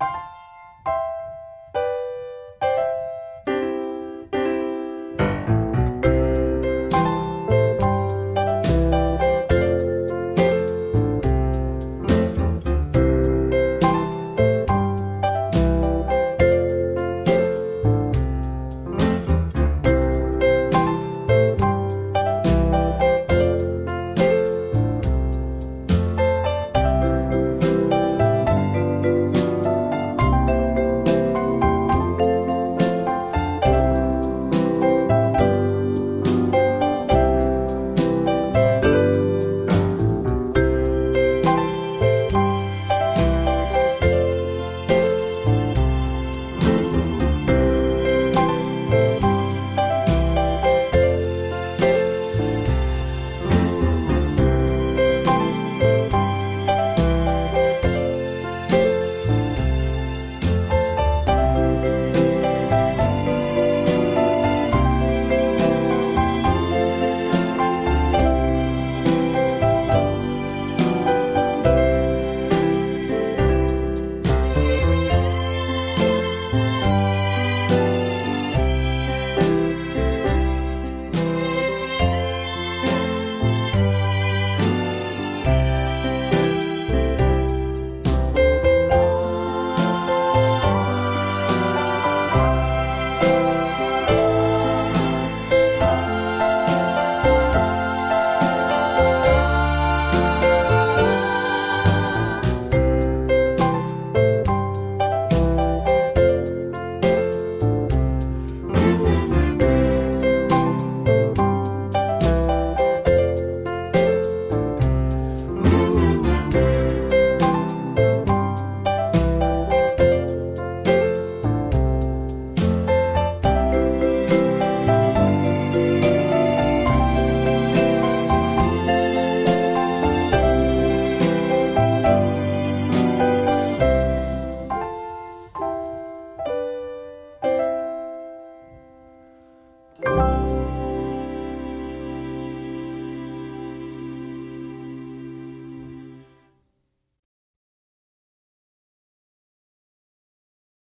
you